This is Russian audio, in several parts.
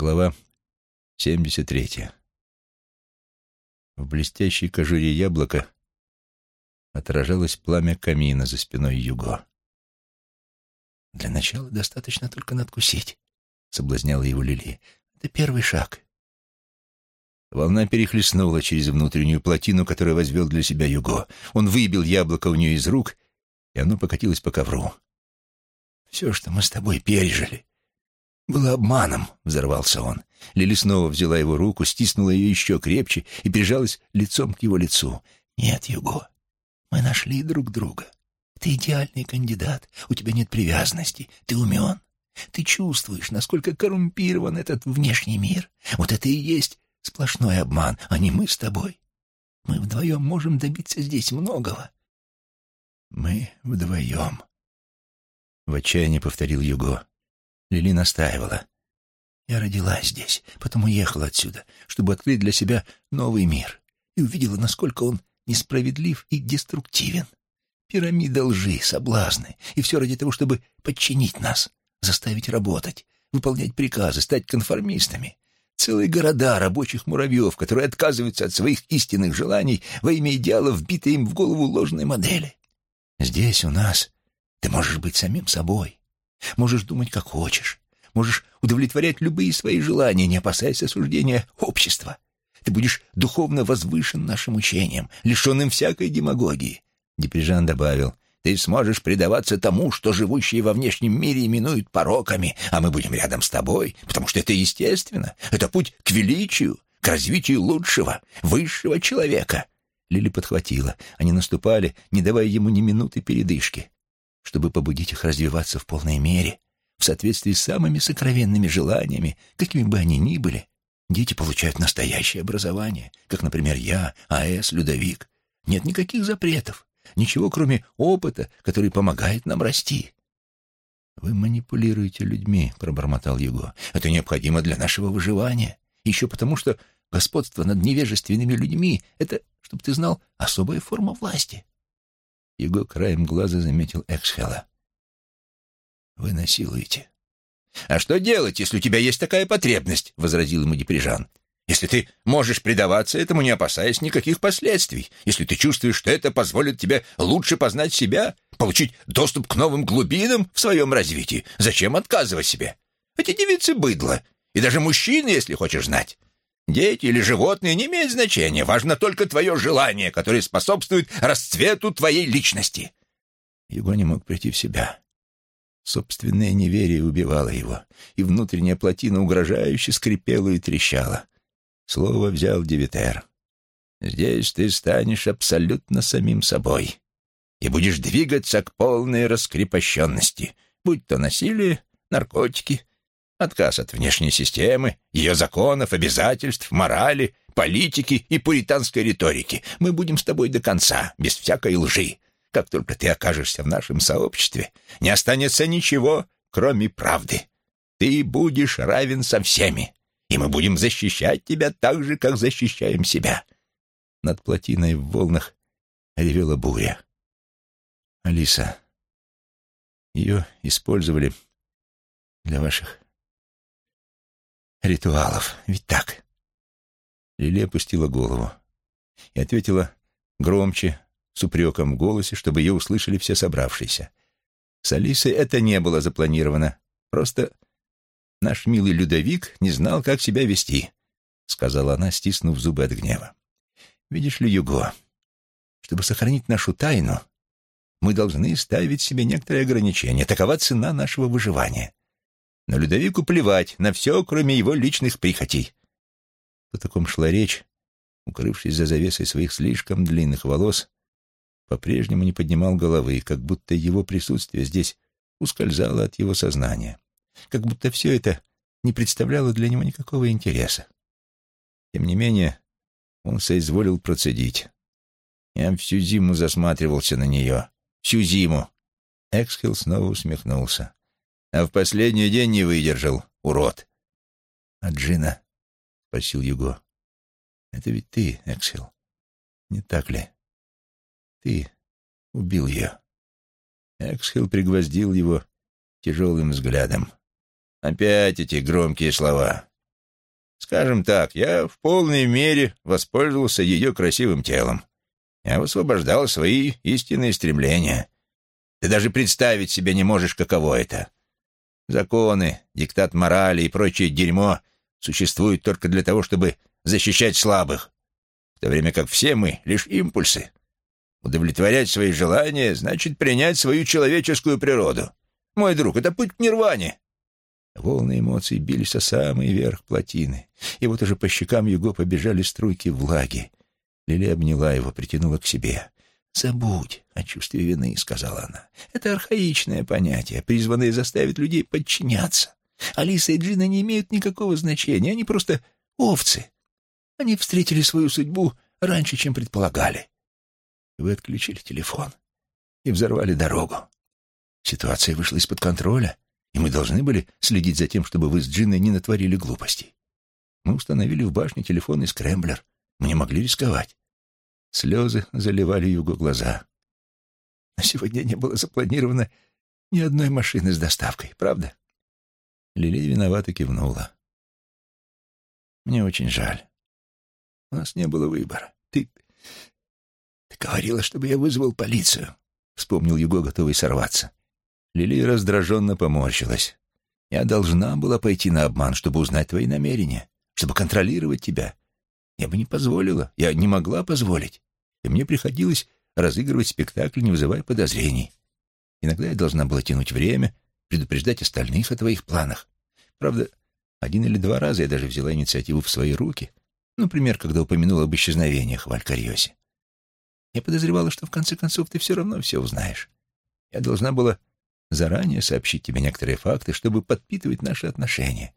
Глава 73. В блестящей кожуре яблока отражалось пламя камина за спиной Юго. «Для начала достаточно только надкусить», — соблазняла его Лили. «Это первый шаг». Волна перехлестнула через внутреннюю плотину, которую возвел для себя Юго. Он выбил яблоко у нее из рук, и оно покатилось по ковру. «Все, что мы с тобой пережили, было обманом», — взорвался он. Лили снова взяла его руку, стиснула ее еще крепче и прижалась лицом к его лицу. «Нет, Юго, мы нашли друг друга. Ты идеальный кандидат, у тебя нет привязанности, ты умен. Ты чувствуешь, насколько коррумпирован этот внешний мир. Вот это и есть сплошной обман, а не мы с тобой. Мы вдвоем можем добиться здесь многого». «Мы вдвоем», — в отчаянии повторил Юго. Лили настаивала. Я родилась здесь, потом уехала отсюда, чтобы открыть для себя новый мир, и увидела, насколько он несправедлив и деструктивен. Пирамида лжи, соблазны, и все ради того, чтобы подчинить нас, заставить работать, выполнять приказы, стать конформистами. Целые города рабочих муравьев, которые отказываются от своих истинных желаний во имя идеала, вбитой им в голову ложной модели. Здесь у нас ты можешь быть самим собой, можешь думать как хочешь, можешь удовлетворять любые свои желания, не опасаясь осуждения общества. Ты будешь духовно возвышен нашим учением, лишенным всякой демагогии. Деприжан добавил, ты сможешь предаваться тому, что живущие во внешнем мире именуют пороками, а мы будем рядом с тобой, потому что это естественно. Это путь к величию, к развитию лучшего, высшего человека. Лили подхватила. Они наступали, не давая ему ни минуты передышки, чтобы побудить их развиваться в полной мере, в соответствии с самыми сокровенными желаниями, какими бы они ни были. Дети получают настоящее образование, как, например, я, А.С. Людовик. Нет никаких запретов, ничего, кроме опыта, который помогает нам расти. «Вы манипулируете людьми», — пробормотал Его. «Это необходимо для нашего выживания. Еще потому, что господство над невежественными людьми — это, чтобы ты знал, особая форма власти». Его краем глаза заметил Эксхела. «Вы насилуете. «А что делать, если у тебя есть такая потребность?» — возразил ему Деприжан. «Если ты можешь предаваться этому, не опасаясь никаких последствий, если ты чувствуешь, что это позволит тебе лучше познать себя, получить доступ к новым глубинам в своем развитии, зачем отказывать себе? Эти девицы быдло, и даже мужчины, если хочешь знать. Дети или животные не имеют значения, важно только твое желание, которое способствует расцвету твоей личности». Его не мог прийти в себя. Собственное неверие убивало его, и внутренняя плотина угрожающе скрипела и трещала. Слово взял Девитер. «Здесь ты станешь абсолютно самим собой и будешь двигаться к полной раскрепощенности, будь то насилие, наркотики, отказ от внешней системы, ее законов, обязательств, морали, политики и пуританской риторики. Мы будем с тобой до конца, без всякой лжи, как только ты окажешься в нашем сообществе, не останется ничего, кроме правды. Ты будешь равен со всеми, и мы будем защищать тебя так же, как защищаем себя». Над плотиной в волнах ревела буря. «Алиса, ее использовали для ваших ритуалов, ведь так?» Лили опустила голову и ответила громче, с упреком в голосе, чтобы ее услышали все собравшиеся. С Алисой это не было запланировано. Просто наш милый Людовик не знал, как себя вести, — сказала она, стиснув зубы от гнева. Видишь ли, Юго, чтобы сохранить нашу тайну, мы должны ставить себе некоторые ограничения. Такова цена нашего выживания. Но Людовику плевать на все, кроме его личных прихотей. По таком шла речь, укрывшись за завесой своих слишком длинных волос, по-прежнему не поднимал головы, как будто его присутствие здесь ускользало от его сознания, как будто все это не представляло для него никакого интереса. Тем не менее, он соизволил процедить. Я всю зиму засматривался на нее. Всю зиму. Эксхилл снова усмехнулся. А в последний день не выдержал, урод. — А Джина? — спросил Юго. — Это ведь ты, Эксхилл, не так ли? Ты убил ее. Эксхилл пригвоздил его тяжелым взглядом. Опять эти громкие слова. Скажем так, я в полной мере воспользовался ее красивым телом. Я высвобождал свои истинные стремления. Ты даже представить себе не можешь, каково это. Законы, диктат морали и прочее дерьмо существуют только для того, чтобы защищать слабых, в то время как все мы — лишь импульсы. Удовлетворять свои желания значит принять свою человеческую природу. Мой друг, это путь к нирване. Волны эмоций бились о самый верх плотины, и вот уже по щекам Юго побежали струйки влаги. Лили обняла его, притянула к себе. «Забудь о чувстве вины», — сказала она. «Это архаичное понятие, призванное заставить людей подчиняться. Алиса и Джина не имеют никакого значения, они просто овцы. Они встретили свою судьбу раньше, чем предполагали. Вы отключили телефон и взорвали дорогу. Ситуация вышла из-под контроля, и мы должны были следить за тем, чтобы вы с Джиной не натворили глупостей. Мы установили в башне телефонный скрэмблер. Мы не могли рисковать. Слезы заливали Югу глаза. На сегодня не было запланировано ни одной машины с доставкой, правда? Лилия виновато кивнула. Мне очень жаль. У нас не было выбора. Ты... Ты говорила, чтобы я вызвал полицию. Вспомнил Юго, готовый сорваться. Лилия раздраженно поморщилась. Я должна была пойти на обман, чтобы узнать твои намерения, чтобы контролировать тебя. Я бы не позволила, я не могла позволить. И мне приходилось разыгрывать спектакль, не вызывая подозрений. Иногда я должна была тянуть время, предупреждать остальных о твоих планах. Правда, один или два раза я даже взяла инициативу в свои руки, например, когда упомянула об исчезновениях в Алькариосе. Я подозревала, что в конце концов ты все равно все узнаешь. Я должна была заранее сообщить тебе некоторые факты, чтобы подпитывать наши отношения,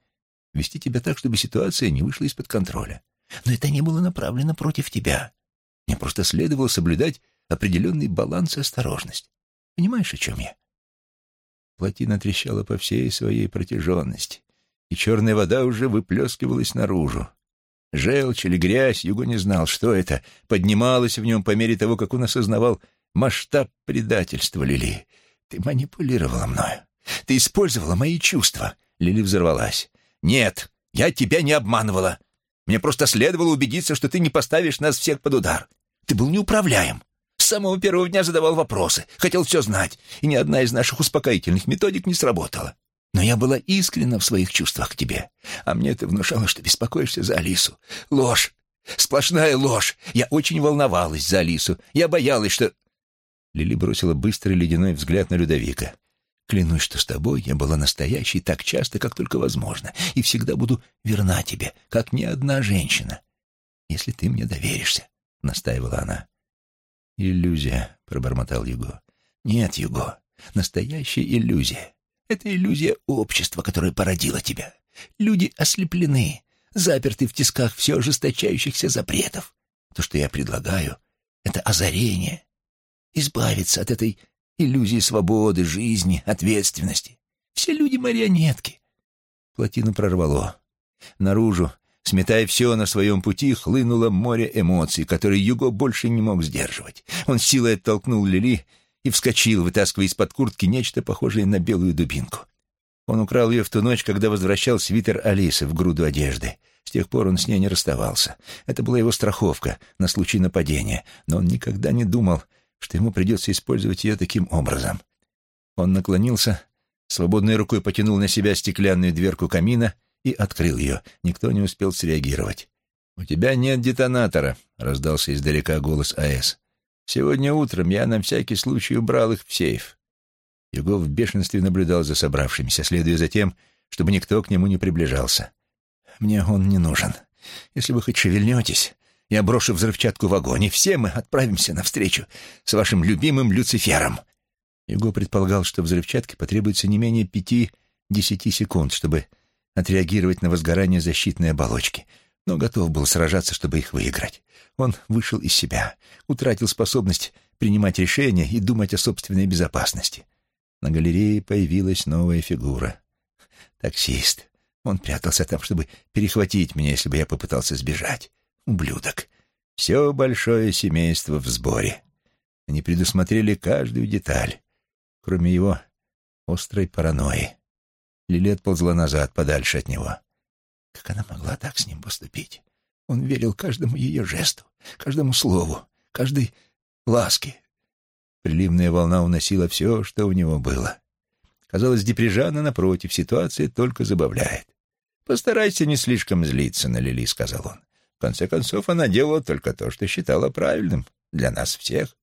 вести тебя так, чтобы ситуация не вышла из-под контроля. Но это не было направлено против тебя. Мне просто следовало соблюдать определенный баланс и осторожность. Понимаешь, о чем я? Плотина трещала по всей своей протяженности, и черная вода уже выплескивалась наружу. Желчь или грязь, Юго не знал, что это, поднималась в нем по мере того, как он осознавал масштаб предательства Лили. «Ты манипулировала мною. Ты использовала мои чувства». Лили взорвалась. «Нет, я тебя не обманывала. Мне просто следовало убедиться, что ты не поставишь нас всех под удар. Ты был неуправляем. С самого первого дня задавал вопросы, хотел все знать, и ни одна из наших успокоительных методик не сработала. Но я была искренна в своих чувствах к тебе, а мне это внушало, что беспокоишься за Алису. Ложь! Сплошная ложь! Я очень волновалась за Алису. Я боялась, что...» Лили бросила быстрый ледяной взгляд на Людовика. «Клянусь, что с тобой я была настоящей так часто, как только возможно, и всегда буду верна тебе, как ни одна женщина, если ты мне доверишься», — настаивала она. «Иллюзия», — пробормотал Юго. «Нет, Юго, настоящая иллюзия. Это иллюзия общества, которое породило тебя. Люди ослеплены, заперты в тисках все ожесточающихся запретов. То, что я предлагаю, — это озарение. Избавиться от этой иллюзии свободы, жизни, ответственности. Все люди — марионетки. Плотину прорвало. Наружу, сметая все на своем пути, хлынуло море эмоций, которые Юго больше не мог сдерживать. Он силой оттолкнул Лили и вскочил, вытаскивая из-под куртки нечто похожее на белую дубинку. Он украл ее в ту ночь, когда возвращал свитер Алисы в груду одежды. С тех пор он с ней не расставался. Это была его страховка на случай нападения, но он никогда не думал, что ему придется использовать ее таким образом. Он наклонился, свободной рукой потянул на себя стеклянную дверку камина и открыл ее. Никто не успел среагировать. «У тебя нет детонатора», — раздался издалека голос А.С. Сегодня утром я на всякий случай убрал их в сейф. Юго в бешенстве наблюдал за собравшимися, следуя за тем, чтобы никто к нему не приближался. «Мне он не нужен. Если вы хоть шевельнетесь, я брошу взрывчатку в огонь, и все мы отправимся навстречу с вашим любимым Люцифером». Юго предполагал, что взрывчатке потребуется не менее пяти-десяти секунд, чтобы отреагировать на возгорание защитной оболочки — но готов был сражаться, чтобы их выиграть. Он вышел из себя, утратил способность принимать решения и думать о собственной безопасности. На галерее появилась новая фигура. Таксист. Он прятался там, чтобы перехватить меня, если бы я попытался сбежать. Ублюдок. Все большое семейство в сборе. Они предусмотрели каждую деталь, кроме его острой паранойи. Лили отползла назад, подальше от него. Как она могла так с ним поступить? Он верил каждому ее жесту, каждому слову, каждой ласке. Приливная волна уносила все, что у него было. Казалось, Деприжана, напротив, ситуация только забавляет. «Постарайся не слишком злиться на Лили», — сказал он. «В конце концов, она делала только то, что считала правильным для нас всех.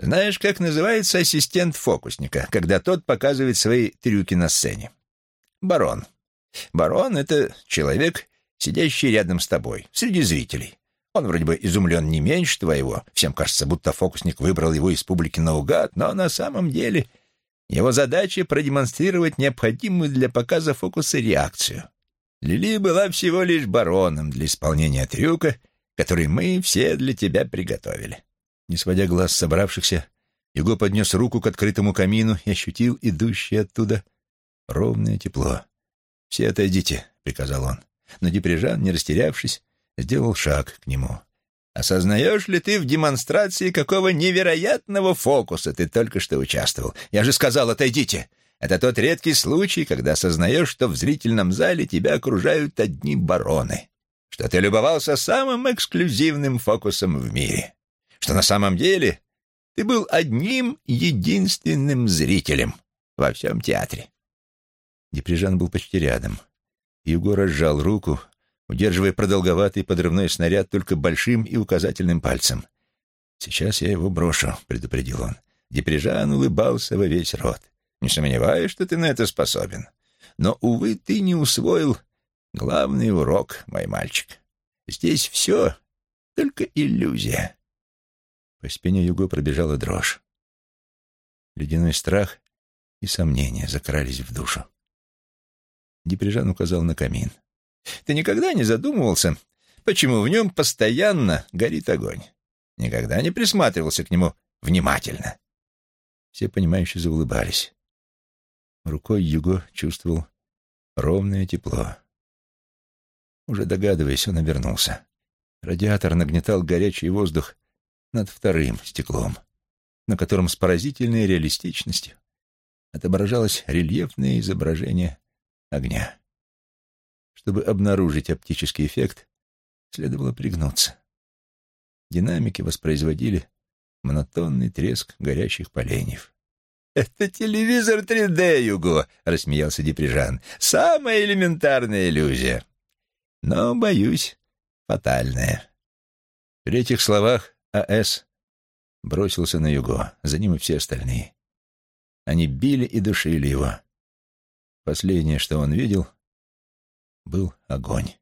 Знаешь, как называется ассистент фокусника, когда тот показывает свои трюки на сцене? Барон. Барон — это человек, сидящий рядом с тобой, среди зрителей. Он вроде бы изумлен не меньше твоего. Всем кажется, будто фокусник выбрал его из публики наугад, но на самом деле его задача — продемонстрировать необходимую для показа фокуса реакцию. Лили была всего лишь бароном для исполнения трюка, который мы все для тебя приготовили. Не сводя глаз собравшихся, Его поднес руку к открытому камину и ощутил идущее оттуда ровное тепло. «Все отойдите», — приказал он. Но Деприжан, не растерявшись, сделал шаг к нему. «Осознаешь ли ты в демонстрации, какого невероятного фокуса ты только что участвовал? Я же сказал, отойдите! Это тот редкий случай, когда осознаешь, что в зрительном зале тебя окружают одни бароны, что ты любовался самым эксклюзивным фокусом в мире, что на самом деле ты был одним единственным зрителем во всем театре». Деприжан был почти рядом. Юго разжал руку, удерживая продолговатый подрывной снаряд только большим и указательным пальцем. «Сейчас я его брошу», — предупредил он. Деприжан улыбался во весь рот. «Не сомневаюсь, что ты на это способен. Но, увы, ты не усвоил главный урок, мой мальчик. Здесь все только иллюзия». По спине Юго пробежала дрожь. Ледяной страх и сомнения закрались в душу. Деприжан указал на камин. Ты никогда не задумывался, почему в нем постоянно горит огонь? Никогда не присматривался к нему внимательно?» Все понимающие заулыбались. Рукой Юго чувствовал ровное тепло. Уже догадываясь, он обернулся. Радиатор нагнетал горячий воздух над вторым стеклом, на котором с поразительной реалистичностью отображалось рельефное изображение огня. Чтобы обнаружить оптический эффект, следовало пригнуться. Динамики воспроизводили монотонный треск горящих поленьев. «Это телевизор 3D, Юго!» — рассмеялся Деприжан. «Самая элементарная иллюзия. Но, боюсь, фатальная». При этих словах А.С. бросился на Юго, за ним и все остальные. Они били и душили его. Последнее, что он видел, был огонь.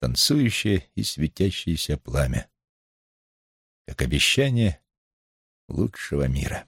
Танцующее и светящееся пламя, как обещание лучшего мира.